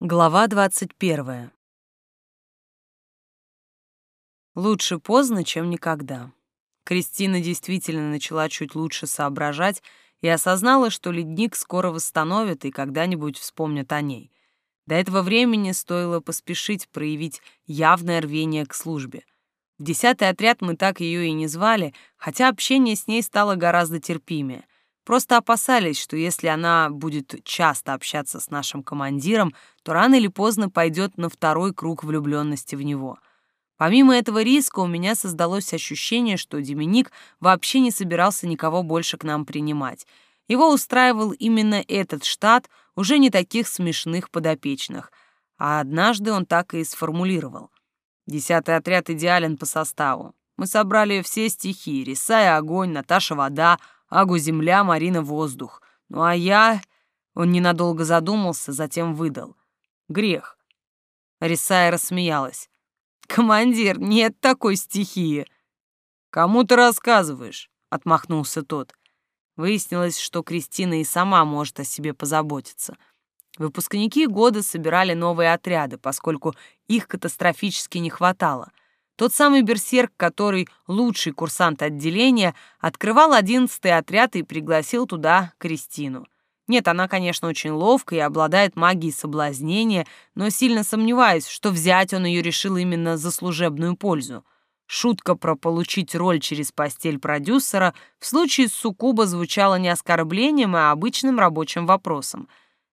Глава 21. Лучше поздно, чем никогда. Кристина действительно начала чуть лучше соображать и осознала, что ледник скоро восстановит и когда-нибудь вспомнят о ней. До этого времени стоило поспешить проявить явное рвение к службе. В десятый отряд мы так ее и не звали, хотя общение с ней стало гораздо терпимее — Просто опасались, что если она будет часто общаться с нашим командиром, то рано или поздно пойдет на второй круг влюбленности в него. Помимо этого риска у меня создалось ощущение, что Деминик вообще не собирался никого больше к нам принимать. Его устраивал именно этот штат, уже не таких смешных подопечных. А однажды он так и сформулировал. Десятый отряд идеален по составу. Мы собрали все стихи — Рисая огонь, Наташа вода, Агу земля, Марина воздух. Ну а я... Он ненадолго задумался, затем выдал. Грех. Рисая рассмеялась. «Командир, нет такой стихии!» «Кому ты рассказываешь?» — отмахнулся тот. Выяснилось, что Кристина и сама может о себе позаботиться. Выпускники года собирали новые отряды, поскольку их катастрофически не хватало — тот самый берсерк, который лучший курсант отделения, открывал одиннадцатый отряд и пригласил туда Кристину. Нет, она, конечно, очень ловкая и обладает магией соблазнения, но сильно сомневаюсь, что взять он ее решил именно за служебную пользу. Шутка про получить роль через постель продюсера в случае с Сукуба звучала не оскорблением, а обычным рабочим вопросом.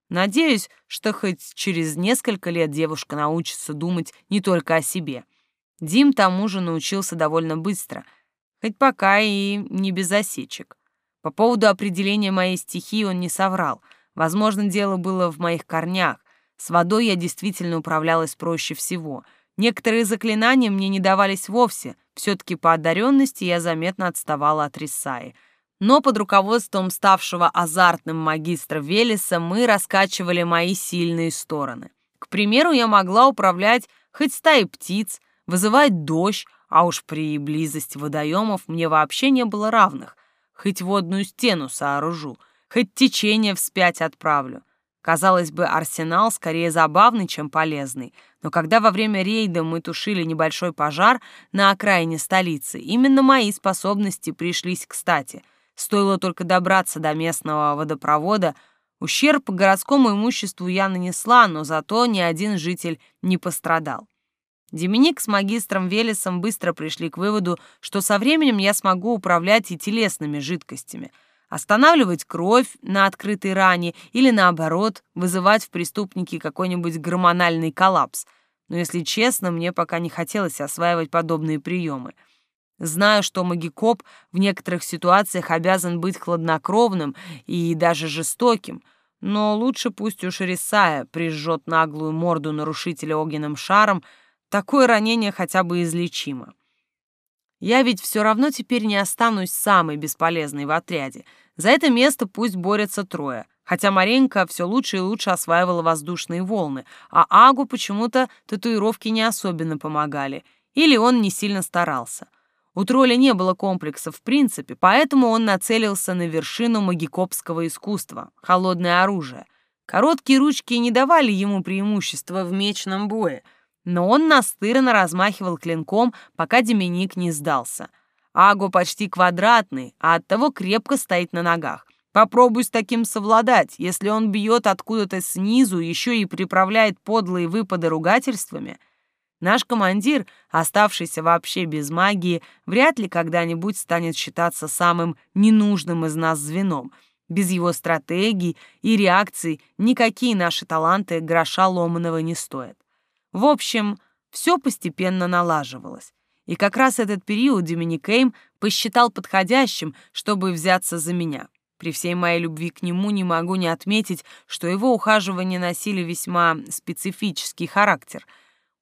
Надеюсь, что хоть через несколько лет девушка научится думать не только о себе — Дим тому же научился довольно быстро, хоть пока и не без осечек. По поводу определения моей стихии он не соврал. Возможно, дело было в моих корнях. С водой я действительно управлялась проще всего. Некоторые заклинания мне не давались вовсе. Все-таки по одаренности я заметно отставала от Рисаи. Но под руководством ставшего азартным магистра Велеса мы раскачивали мои сильные стороны. К примеру, я могла управлять хоть стаей птиц, вызывать дождь, а уж при близости водоемов мне вообще не было равных. Хоть водную стену сооружу, хоть течение вспять отправлю. Казалось бы, арсенал скорее забавный, чем полезный, но когда во время рейда мы тушили небольшой пожар на окраине столицы, именно мои способности пришлись кстати. Стоило только добраться до местного водопровода, ущерб городскому имуществу я нанесла, но зато ни один житель не пострадал. Деминик с магистром Велесом быстро пришли к выводу, что со временем я смогу управлять и телесными жидкостями, останавливать кровь на открытой ране или, наоборот, вызывать в преступнике какой-нибудь гормональный коллапс. Но, если честно, мне пока не хотелось осваивать подобные приемы. Знаю, что магикоп в некоторых ситуациях обязан быть хладнокровным и даже жестоким, но лучше пусть уж Рисая прижжет наглую морду нарушителя огненным шаром, Такое ранение хотя бы излечимо. Я ведь все равно теперь не останусь самой бесполезной в отряде. За это место пусть борются трое. Хотя Маренька все лучше и лучше осваивала воздушные волны, а Агу почему-то татуировки не особенно помогали. Или он не сильно старался. У тролля не было комплексов в принципе, поэтому он нацелился на вершину магикопского искусства — холодное оружие. Короткие ручки не давали ему преимущества в мечном бое — но он настырно размахивал клинком, пока Деминик не сдался. Аго почти квадратный, а оттого крепко стоит на ногах. Попробуй с таким совладать, если он бьет откуда-то снизу, еще и приправляет подлые выпады ругательствами. Наш командир, оставшийся вообще без магии, вряд ли когда-нибудь станет считаться самым ненужным из нас звеном. Без его стратегий и реакций никакие наши таланты гроша ломаного не стоят. В общем, все постепенно налаживалось. И как раз этот период Доминикейм посчитал подходящим, чтобы взяться за меня. При всей моей любви к нему не могу не отметить, что его ухаживания носили весьма специфический характер.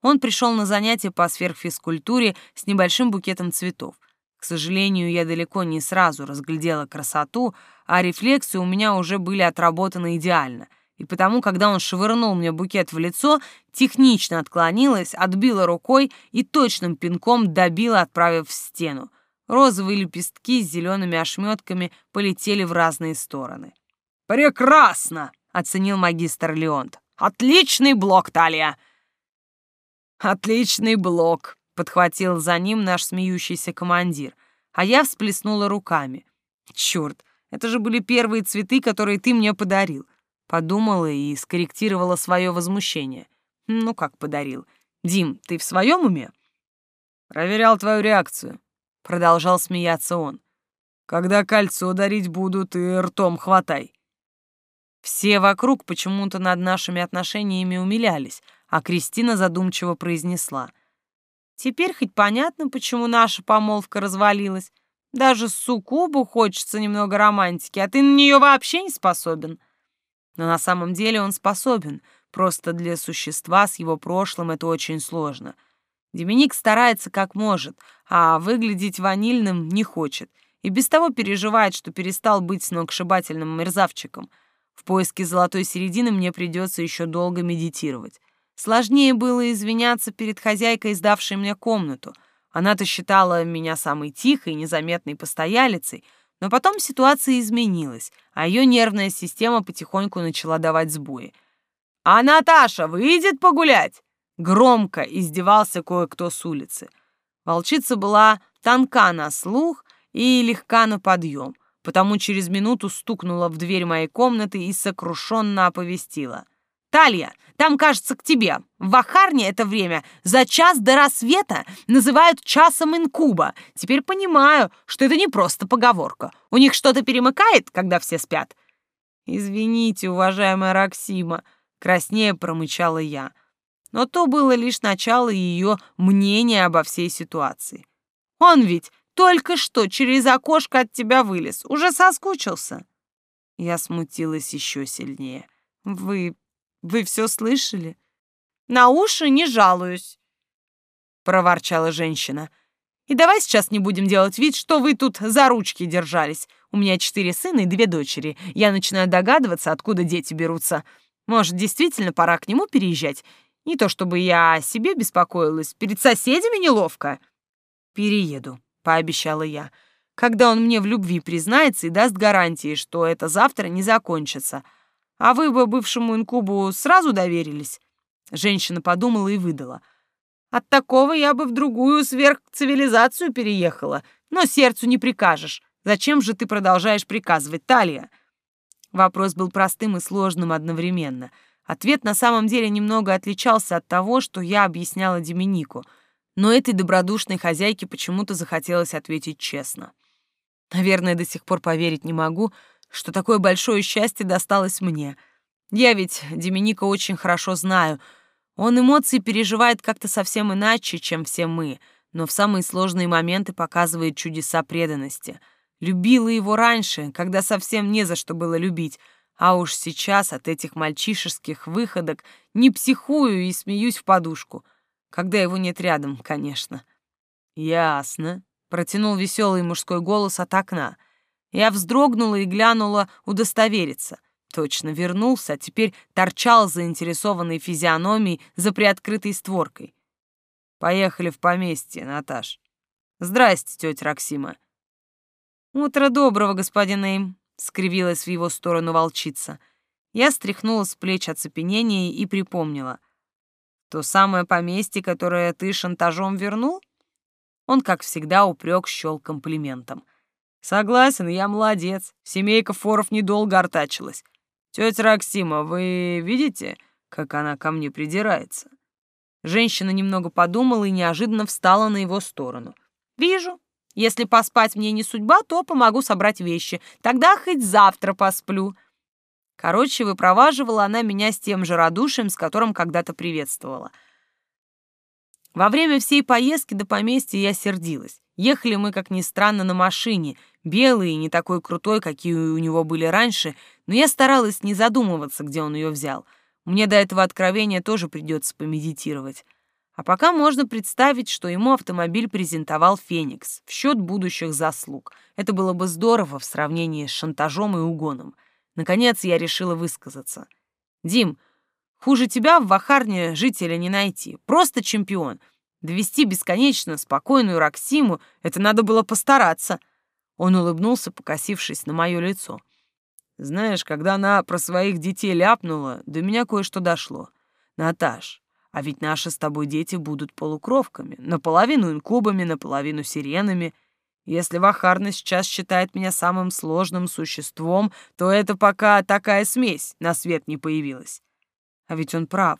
Он пришел на занятия по сверхфизкультуре с небольшим букетом цветов. К сожалению, я далеко не сразу разглядела красоту, а рефлексы у меня уже были отработаны идеально — и потому, когда он швырнул мне букет в лицо, технично отклонилась, отбила рукой и точным пинком добила, отправив в стену. Розовые лепестки с зелеными ошметками полетели в разные стороны. «Прекрасно!» — оценил магистр Леонт. Отличный блок, Талия!» «Отличный блок!» — подхватил за ним наш смеющийся командир, а я всплеснула руками. «Черт, это же были первые цветы, которые ты мне подарил!» Подумала и скорректировала свое возмущение. «Ну как подарил? Дим, ты в своем уме?» «Проверял твою реакцию», — продолжал смеяться он. «Когда кольцо дарить буду, ты ртом хватай». Все вокруг почему-то над нашими отношениями умилялись, а Кристина задумчиво произнесла. «Теперь хоть понятно, почему наша помолвка развалилась. Даже суккубу хочется немного романтики, а ты на нее вообще не способен». Но на самом деле он способен, просто для существа с его прошлым это очень сложно. Доминик старается как может, а выглядеть ванильным не хочет, и без того переживает, что перестал быть сногсшибательным мерзавчиком. В поиске золотой середины мне придется еще долго медитировать. Сложнее было извиняться перед хозяйкой, сдавшей мне комнату. Она-то считала меня самой тихой, незаметной постоялицей, но потом ситуация изменилась, а ее нервная система потихоньку начала давать сбои. «А Наташа выйдет погулять?» Громко издевался кое-кто с улицы. Волчица была тонка на слух и легка на подъем, потому через минуту стукнула в дверь моей комнаты и сокрушенно оповестила. «Талья, там, кажется, к тебе. В Ахарне это время за час до рассвета называют часом инкуба. Теперь понимаю, что это не просто поговорка. У них что-то перемыкает, когда все спят». «Извините, уважаемая Роксима», — краснее промычала я. Но то было лишь начало ее мнения обо всей ситуации. «Он ведь только что через окошко от тебя вылез, уже соскучился». Я смутилась еще сильнее. «Вы вы все слышали? На уши не жалуюсь, проворчала женщина. И давай сейчас не будем делать вид, что вы тут за ручки держались. У меня четыре сына и две дочери. Я начинаю догадываться, откуда дети берутся. Может, действительно пора к нему переезжать? Не то чтобы я о себе беспокоилась, перед соседями неловко. Перееду, пообещала я, когда он мне в любви признается и даст гарантии, что это завтра не закончится. А вы бы бывшему инкубу сразу доверились?» Женщина подумала и выдала. «От такого я бы в другую сверхцивилизацию переехала, но сердцу не прикажешь. Зачем же ты продолжаешь приказывать, Талия?» Вопрос был простым и сложным одновременно. Ответ на самом деле немного отличался от того, что я объясняла Деминику, но этой добродушной хозяйке почему-то захотелось ответить честно. Наверное, до сих пор поверить не могу, что такое большое счастье досталось мне. Я ведь Деминика очень хорошо знаю. Он эмоции переживает как-то совсем иначе, чем все мы, но в самые сложные моменты показывает чудеса преданности. Любила его раньше, когда совсем не за что было любить, а уж сейчас от этих мальчишеских выходок не психую и смеюсь в подушку. Когда его нет рядом, конечно. «Ясно», — протянул веселый мужской голос от окна — я вздрогнула и глянула удостовериться. Точно вернулся, а теперь торчал заинтересованной физиономией за приоткрытой створкой. Поехали в поместье, Наташ. Здрасте, тетя Роксима. Утро доброго, господин Эйм, скривилась в его сторону волчица. Я стряхнула с плеч оцепенение и припомнила. То самое поместье, которое ты шантажом вернул? Он, как всегда, упрек щел комплиментом. Согласен, я молодец. Семейка форов недолго артачилась. Тетя Роксима, вы видите, как она ко мне придирается? Женщина немного подумала и неожиданно встала на его сторону. Вижу. Если поспать мне не судьба, то помогу собрать вещи. Тогда хоть завтра посплю. Короче, выпроваживала она меня с тем же радушием, с которым когда-то приветствовала. Во время всей поездки до поместья я сердилась. Ехали мы, как ни странно, на машине, белый и не такой крутой, какие у него были раньше, но я старалась не задумываться, где он ее взял. Мне до этого откровения тоже придется помедитировать. А пока можно представить, что ему автомобиль презентовал Феникс в счет будущих заслуг. Это было бы здорово в сравнении с шантажом и угоном. Наконец я решила высказаться. «Дим, хуже тебя в Вахарне жителя не найти. Просто чемпион. Довести бесконечно спокойную Роксиму — это надо было постараться». Он улыбнулся, покосившись на мое лицо. Знаешь, когда она про своих детей ляпнула, до меня кое-что дошло. Наташ, а ведь наши с тобой дети будут полукровками, наполовину инкубами, наполовину сиренами. Если Вахарна сейчас считает меня самым сложным существом, то это пока такая смесь на свет не появилась. А ведь он прав.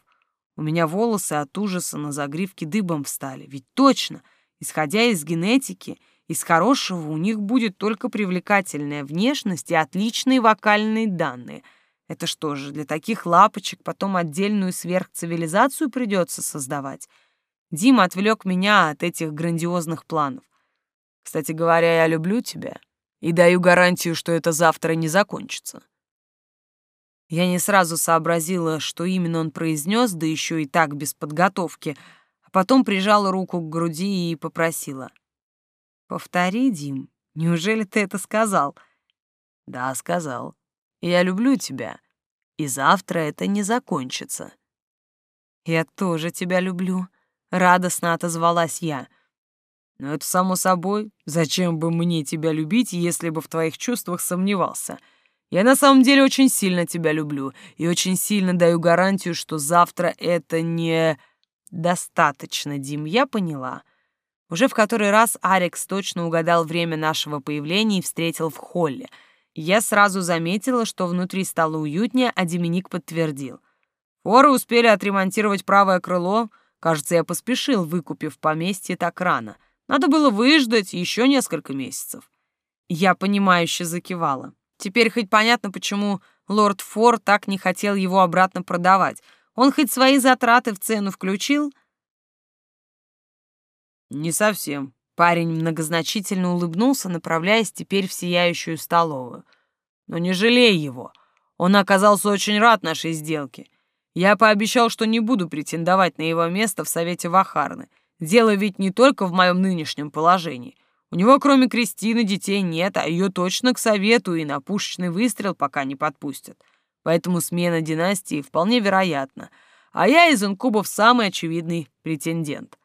У меня волосы от ужаса на загривке дыбом встали. Ведь точно, исходя из генетики, из хорошего у них будет только привлекательная внешность и отличные вокальные данные. Это что же, для таких лапочек потом отдельную сверхцивилизацию придется создавать? Дима отвлек меня от этих грандиозных планов. Кстати говоря, я люблю тебя и даю гарантию, что это завтра не закончится. Я не сразу сообразила, что именно он произнес, да еще и так без подготовки, а потом прижала руку к груди и попросила. «Повтори, Дим, неужели ты это сказал?» «Да, сказал. Я люблю тебя, и завтра это не закончится». «Я тоже тебя люблю», — радостно отозвалась я. «Но это само собой. Зачем бы мне тебя любить, если бы в твоих чувствах сомневался?» Я на самом деле очень сильно тебя люблю и очень сильно даю гарантию, что завтра это не... Достаточно, Дим, я поняла. Уже в который раз Арикс точно угадал время нашего появления и встретил в холле. Я сразу заметила, что внутри стало уютнее, а Деминик подтвердил. Форы успели отремонтировать правое крыло. Кажется, я поспешил, выкупив поместье так рано. Надо было выждать еще несколько месяцев. Я понимающе закивала. Теперь хоть понятно, почему лорд Фор так не хотел его обратно продавать. Он хоть свои затраты в цену включил? Не совсем. Парень многозначительно улыбнулся, направляясь теперь в сияющую столовую. Но не жалей его. Он оказался очень рад нашей сделке. Я пообещал, что не буду претендовать на его место в Совете Вахарны. Дело ведь не только в моем нынешнем положении. У него, кроме Кристины, детей нет, а ее точно к совету и на пушечный выстрел пока не подпустят. Поэтому смена династии вполне вероятна. А я из инкубов самый очевидный претендент.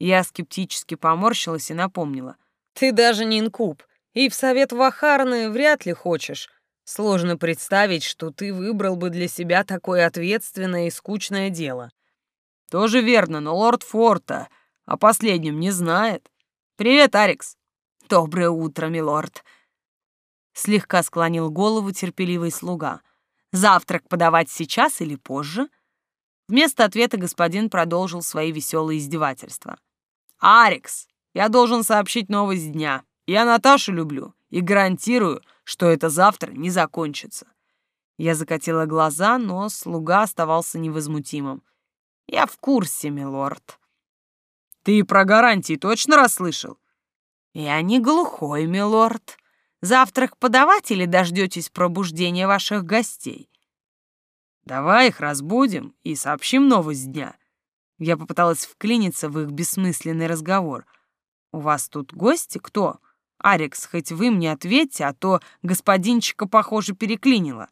Я скептически поморщилась и напомнила. «Ты даже не инкуб, и в совет Вахарны вряд ли хочешь. Сложно представить, что ты выбрал бы для себя такое ответственное и скучное дело». «Тоже верно, но лорд Форта о последнем не знает. «Привет, Арикс!» «Доброе утро, милорд!» Слегка склонил голову терпеливый слуга. «Завтрак подавать сейчас или позже?» Вместо ответа господин продолжил свои веселые издевательства. «Арикс, я должен сообщить новость дня. Я Наташу люблю и гарантирую, что это завтра не закончится». Я закатила глаза, но слуга оставался невозмутимым. «Я в курсе, милорд». Ты про гарантии точно расслышал? Я не глухой, милорд. Завтрак подавать или дождетесь пробуждения ваших гостей? Давай их разбудим и сообщим новость дня. Я попыталась вклиниться в их бессмысленный разговор. У вас тут гости? Кто? Арикс, хоть вы мне ответьте, а то господинчика, похоже, переклинило.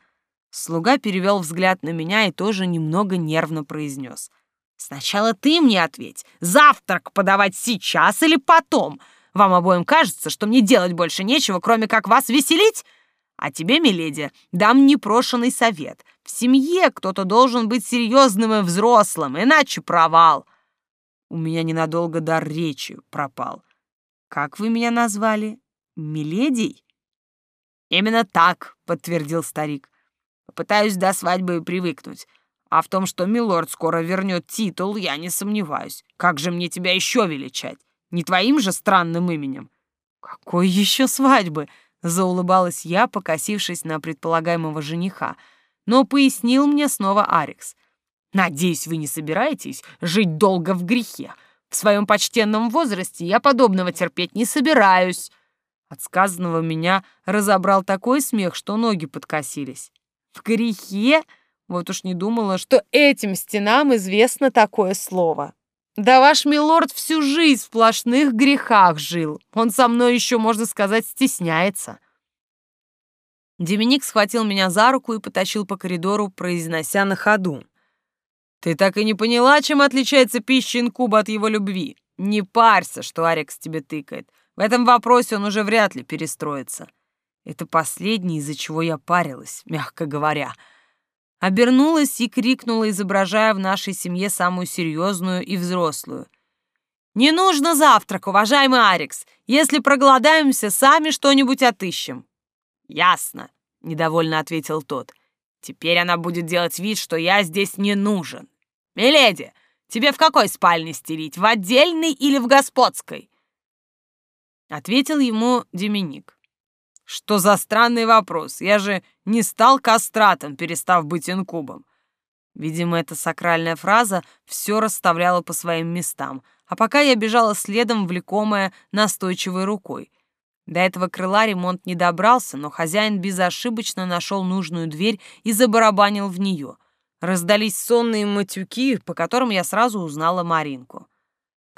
Слуга перевел взгляд на меня и тоже немного нервно произнес. Сначала ты мне ответь, завтрак подавать сейчас или потом? Вам обоим кажется, что мне делать больше нечего, кроме как вас веселить? А тебе, миледи, дам непрошенный совет. В семье кто-то должен быть серьезным и взрослым, иначе провал. У меня ненадолго дар речи пропал. Как вы меня назвали? Миледий? Именно так, подтвердил старик. Попытаюсь до свадьбы привыкнуть. А в том, что милорд скоро вернет титул, я не сомневаюсь. Как же мне тебя еще величать? Не твоим же странным именем?» «Какой еще свадьбы?» — заулыбалась я, покосившись на предполагаемого жениха. Но пояснил мне снова Арикс. «Надеюсь, вы не собираетесь жить долго в грехе. В своем почтенном возрасте я подобного терпеть не собираюсь». От сказанного меня разобрал такой смех, что ноги подкосились. «В грехе?» Вот уж не думала, что этим стенам известно такое слово. Да ваш милорд всю жизнь в сплошных грехах жил. Он со мной еще, можно сказать, стесняется. Деминик схватил меня за руку и потащил по коридору, произнося на ходу. «Ты так и не поняла, чем отличается пища инкуба от его любви? Не парься, что Арикс тебе тыкает. В этом вопросе он уже вряд ли перестроится. Это последнее, из-за чего я парилась, мягко говоря. Обернулась и крикнула, изображая в нашей семье самую серьезную и взрослую. «Не нужно завтрак, уважаемый Арикс! Если проголодаемся, сами что-нибудь отыщем!» «Ясно», — недовольно ответил тот. «Теперь она будет делать вид, что я здесь не нужен. Миледи, тебе в какой спальне стелить, в отдельной или в господской?» Ответил ему Деминик. Что за странный вопрос? Я же не стал кастратом, перестав быть инкубом. Видимо, эта сакральная фраза все расставляла по своим местам, а пока я бежала следом, влекомая настойчивой рукой. До этого крыла ремонт не добрался, но хозяин безошибочно нашел нужную дверь и забарабанил в нее. Раздались сонные матюки, по которым я сразу узнала Маринку.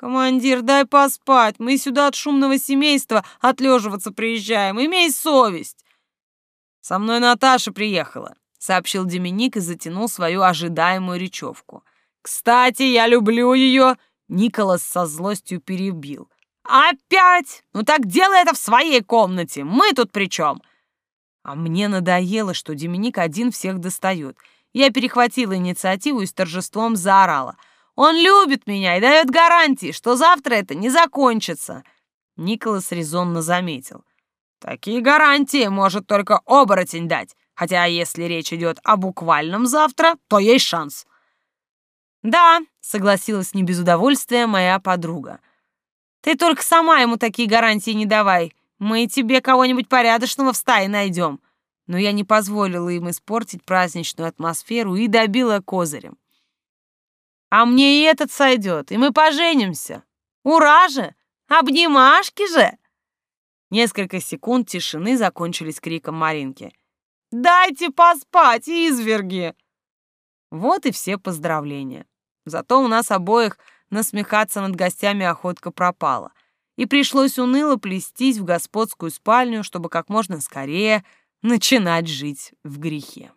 «Командир, дай поспать. Мы сюда от шумного семейства отлеживаться приезжаем. Имей совесть!» «Со мной Наташа приехала», — сообщил Деминик и затянул свою ожидаемую речевку. «Кстати, я люблю ее!» — Николас со злостью перебил. «Опять? Ну так делай это в своей комнате. Мы тут при чем?» А мне надоело, что Деминик один всех достает. Я перехватила инициативу и с торжеством заорала — он любит меня и дает гарантии, что завтра это не закончится. Николас резонно заметил. Такие гарантии может только оборотень дать. Хотя если речь идет о буквальном завтра, то есть шанс. Да, согласилась не без удовольствия моя подруга. Ты только сама ему такие гарантии не давай. Мы тебе кого-нибудь порядочного в стае найдем. Но я не позволила им испортить праздничную атмосферу и добила козырем. А мне и этот сойдет, и мы поженимся. Ура же! Обнимашки же!» Несколько секунд тишины закончились криком Маринки. «Дайте поспать, изверги!» Вот и все поздравления. Зато у нас обоих насмехаться над гостями охотка пропала. И пришлось уныло плестись в господскую спальню, чтобы как можно скорее начинать жить в грехе.